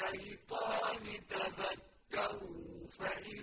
الشيطان تذكروا فإن